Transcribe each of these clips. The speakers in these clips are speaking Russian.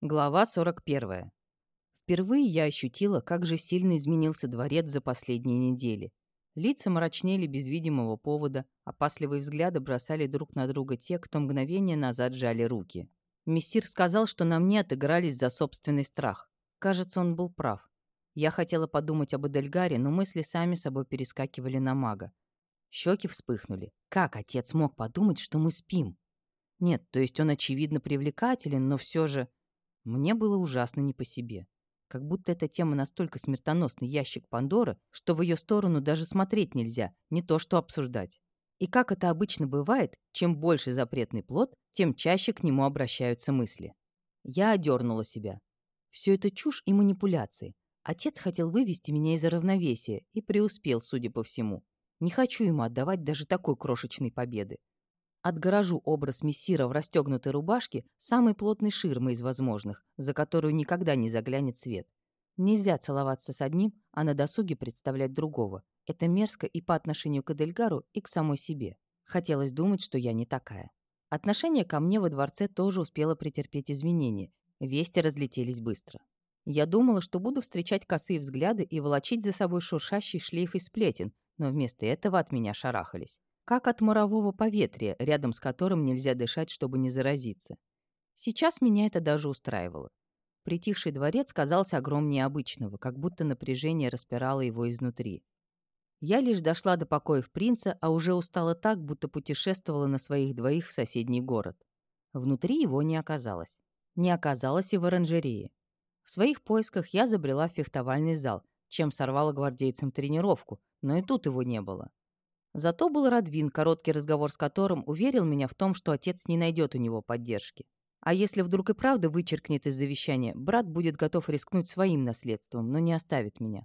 Глава 41. Впервые я ощутила, как же сильно изменился дворец за последние недели. Лица мрачнели без видимого повода, опасливые взгляды бросали друг на друга те, кто мгновение назад жали руки. Мессир сказал, что на мне отыгрались за собственный страх. Кажется, он был прав. Я хотела подумать об Эдельгаре, но мысли сами собой перескакивали на мага. Щеки вспыхнули. Как отец мог подумать, что мы спим? Нет, то есть он очевидно привлекателен, но все же... Мне было ужасно не по себе. Как будто эта тема настолько смертоносный ящик Пандоры, что в ее сторону даже смотреть нельзя, не то что обсуждать. И как это обычно бывает, чем больше запретный плод, тем чаще к нему обращаются мысли. Я одернула себя. Все это чушь и манипуляции. Отец хотел вывести меня из равновесия и преуспел, судя по всему. Не хочу ему отдавать даже такой крошечной победы. Отгорожу образ мессира в расстегнутой рубашке самой плотной ширмой из возможных, за которую никогда не заглянет свет. Нельзя целоваться с одним, а на досуге представлять другого. Это мерзко и по отношению к Эдельгару, и к самой себе. Хотелось думать, что я не такая. Отношение ко мне во дворце тоже успело претерпеть изменения. Вести разлетелись быстро. Я думала, что буду встречать косые взгляды и волочить за собой шуршащий шлейф из сплетен, но вместо этого от меня шарахались как от морового поветрия, рядом с которым нельзя дышать, чтобы не заразиться. Сейчас меня это даже устраивало. Притихший дворец казался огромнее обычного, как будто напряжение распирало его изнутри. Я лишь дошла до покоев принца, а уже устала так, будто путешествовала на своих двоих в соседний город. Внутри его не оказалось. Не оказалось и в оранжерее. В своих поисках я забрела в фехтовальный зал, чем сорвала гвардейцам тренировку, но и тут его не было. Зато был Радвин, короткий разговор с которым уверил меня в том, что отец не найдет у него поддержки. А если вдруг и правда вычеркнет из завещания, брат будет готов рискнуть своим наследством, но не оставит меня.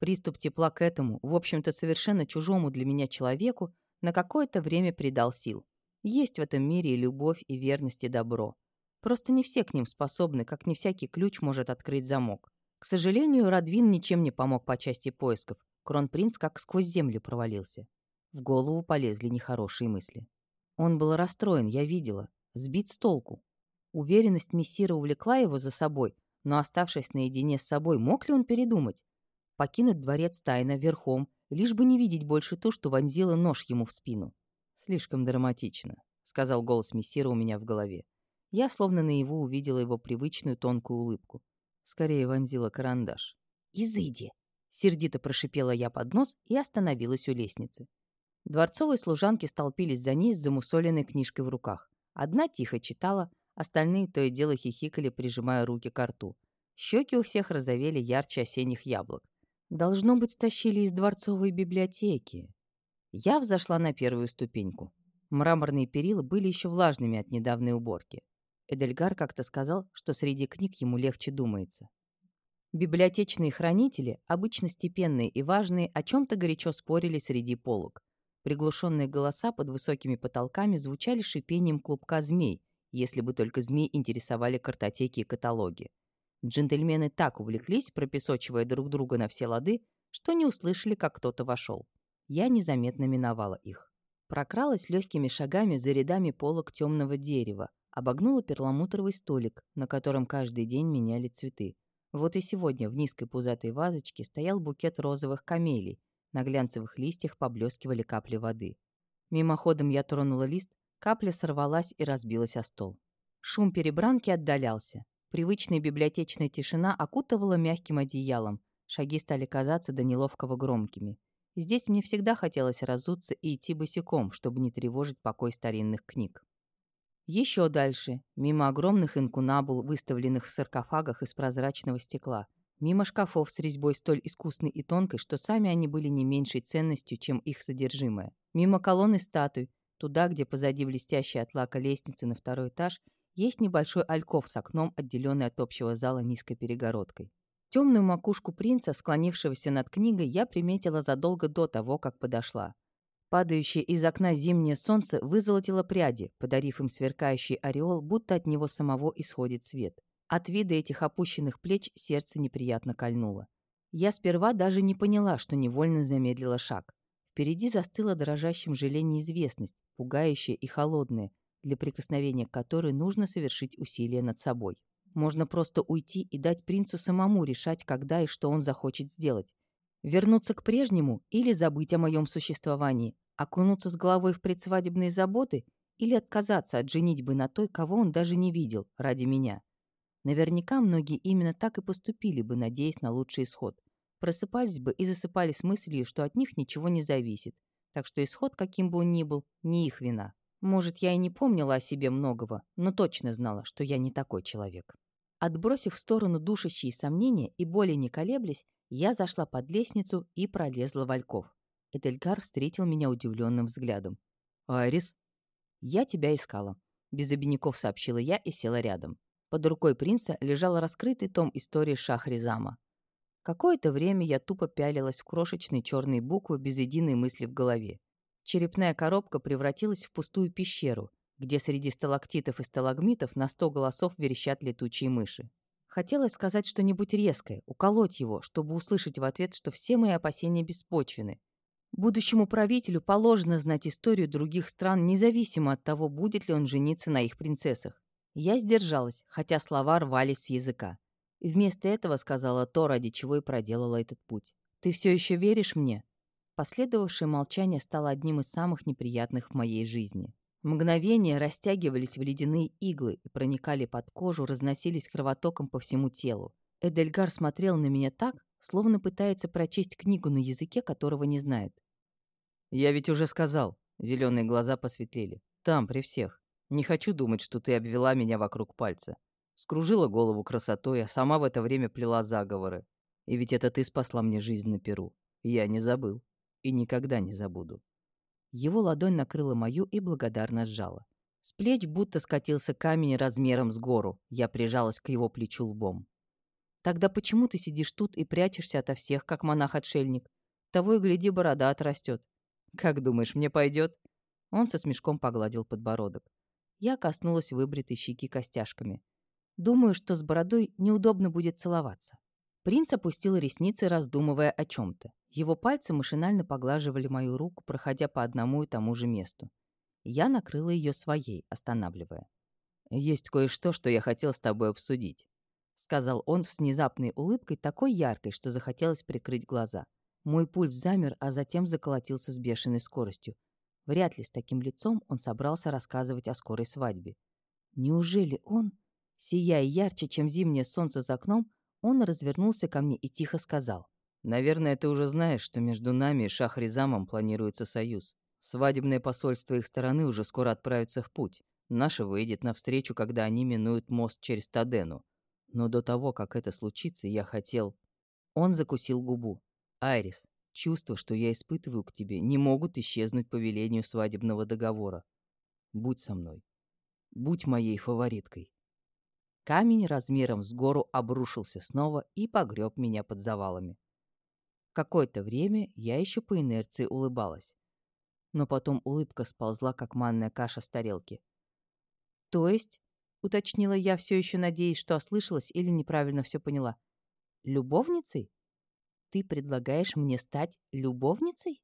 Приступ тепла к этому, в общем-то совершенно чужому для меня человеку, на какое-то время придал сил. Есть в этом мире и любовь, и верность, и добро. Просто не все к ним способны, как не всякий ключ может открыть замок. К сожалению, Радвин ничем не помог по части поисков. Кронпринц как сквозь землю провалился. В голову полезли нехорошие мысли. Он был расстроен, я видела, сбит с толку. Уверенность мессира увлекла его за собой, но, оставшись наедине с собой, мог ли он передумать? Покинуть дворец тайно, верхом, лишь бы не видеть больше ту, что вонзила нож ему в спину. «Слишком драматично», — сказал голос мессира у меня в голове. Я словно наяву увидела его привычную тонкую улыбку. Скорее вонзила карандаш. «Изыди!» — сердито прошипела я под нос и остановилась у лестницы. Дворцовые служанки столпились за ней с замусоленной книжкой в руках. Одна тихо читала, остальные то и дело хихикали, прижимая руки к рту. Щеки у всех розовели ярче осенних яблок. Должно быть, стащили из дворцовой библиотеки. Я взошла на первую ступеньку. Мраморные перила были еще влажными от недавней уборки. Эдельгар как-то сказал, что среди книг ему легче думается. Библиотечные хранители, обычно степенные и важные, о чем-то горячо спорили среди полок. Приглушенные голоса под высокими потолками звучали шипением клубка змей, если бы только змей интересовали картотеки и каталоги. Джентльмены так увлеклись, пропесочивая друг друга на все лады, что не услышали, как кто-то вошел. Я незаметно миновала их. Прокралась легкими шагами за рядами полок темного дерева, обогнула перламутровый столик, на котором каждый день меняли цветы. Вот и сегодня в низкой пузатой вазочке стоял букет розовых камелий, на глянцевых листьях поблескивали капли воды. Мимоходом я тронула лист, капля сорвалась и разбилась о стол. Шум перебранки отдалялся. Привычная библиотечная тишина окутывала мягким одеялом. Шаги стали казаться до неловкого громкими. Здесь мне всегда хотелось разуться и идти босиком, чтобы не тревожить покой старинных книг. Еще дальше, мимо огромных инкунабул, выставленных в саркофагах из прозрачного стекла, Мимо шкафов с резьбой столь искусной и тонкой, что сами они были не меньшей ценностью, чем их содержимое. Мимо колонны статуй, туда, где позади блестящей от лака лестницы на второй этаж, есть небольшой альков с окном, отделенный от общего зала низкой перегородкой. Темную макушку принца, склонившегося над книгой, я приметила задолго до того, как подошла. Падающее из окна зимнее солнце вызолотило пряди, подарив им сверкающий ореол, будто от него самого исходит свет. От вида этих опущенных плеч сердце неприятно кольнуло. Я сперва даже не поняла, что невольно замедлила шаг. Впереди застыла дрожащим желе неизвестность, пугающая и холодная, для прикосновения к которой нужно совершить усилие над собой. Можно просто уйти и дать принцу самому решать, когда и что он захочет сделать. Вернуться к прежнему или забыть о моем существовании, окунуться с головой в предсвадебные заботы или отказаться от женитьбы на той, кого он даже не видел, ради меня. Наверняка многие именно так и поступили бы, надеясь на лучший исход. Просыпались бы и засыпали с мыслью, что от них ничего не зависит, так что исход, каким бы он ни был, не их вина. Может, я и не помнила о себе многого, но точно знала, что я не такой человек. Отбросив в сторону душащие сомнения и более не колеблясь, я зашла под лестницу и пролезла в альков. Эдельгар встретил меня удивленным взглядом. «Айрис?» «Я тебя искала», — без обиняков сообщила я и села рядом. Под рукой принца лежал раскрытый том истории Шахризама. Какое-то время я тупо пялилась в крошечные черные буквы без единой мысли в голове. Черепная коробка превратилась в пустую пещеру, где среди сталактитов и сталагмитов на сто голосов верещат летучие мыши. Хотелось сказать что-нибудь резкое, уколоть его, чтобы услышать в ответ, что все мои опасения беспочвены. Будущему правителю положено знать историю других стран, независимо от того, будет ли он жениться на их принцессах. Я сдержалась, хотя слова рвались с языка. И вместо этого сказала то, ради чего и проделала этот путь. «Ты все еще веришь мне?» Последовавшее молчание стало одним из самых неприятных в моей жизни. Мгновения растягивались в ледяные иглы и проникали под кожу, разносились кровотоком по всему телу. Эдельгар смотрел на меня так, словно пытается прочесть книгу на языке, которого не знает. «Я ведь уже сказал», — зеленые глаза посветлели. «Там, при всех. Не хочу думать, что ты обвела меня вокруг пальца. Скружила голову красотой, а сама в это время плела заговоры. И ведь это ты спасла мне жизнь на Перу. Я не забыл и никогда не забуду. Его ладонь накрыла мою и благодарно сжала. С плеч будто скатился камень размером с гору. Я прижалась к его плечу лбом. «Тогда почему ты сидишь тут и прячешься ото всех, как монах-отшельник? Того и гляди, борода отрастет. Как думаешь, мне пойдет? Он со смешком погладил подбородок. Я коснулась выбритой щеки костяшками. Думаю, что с бородой неудобно будет целоваться. Принц опустил ресницы, раздумывая о чем-то. Его пальцы машинально поглаживали мою руку, проходя по одному и тому же месту. Я накрыла ее своей, останавливая. «Есть кое-что, что я хотел с тобой обсудить», — сказал он с внезапной улыбкой, такой яркой, что захотелось прикрыть глаза. Мой пульс замер, а затем заколотился с бешеной скоростью. Вряд ли с таким лицом он собрался рассказывать о скорой свадьбе. Неужели он, сияя ярче, чем зимнее солнце за окном, он развернулся ко мне и тихо сказал. «Наверное, ты уже знаешь, что между нами и Шахризамом планируется союз. Свадебное посольство их стороны уже скоро отправится в путь. Наше выйдет навстречу, когда они минуют мост через Тадену. Но до того, как это случится, я хотел...» Он закусил губу. «Айрис, чувства, что я испытываю к тебе, не могут исчезнуть по велению свадебного договора. Будь со мной. Будь моей фавориткой». Камень размером с гору обрушился снова и погреб меня под завалами. Какое-то время я еще по инерции улыбалась. Но потом улыбка сползла, как манная каша с тарелки. «То есть?» — уточнила я, все еще надеясь, что ослышалась или неправильно все поняла. «Любовницей? Ты предлагаешь мне стать любовницей?»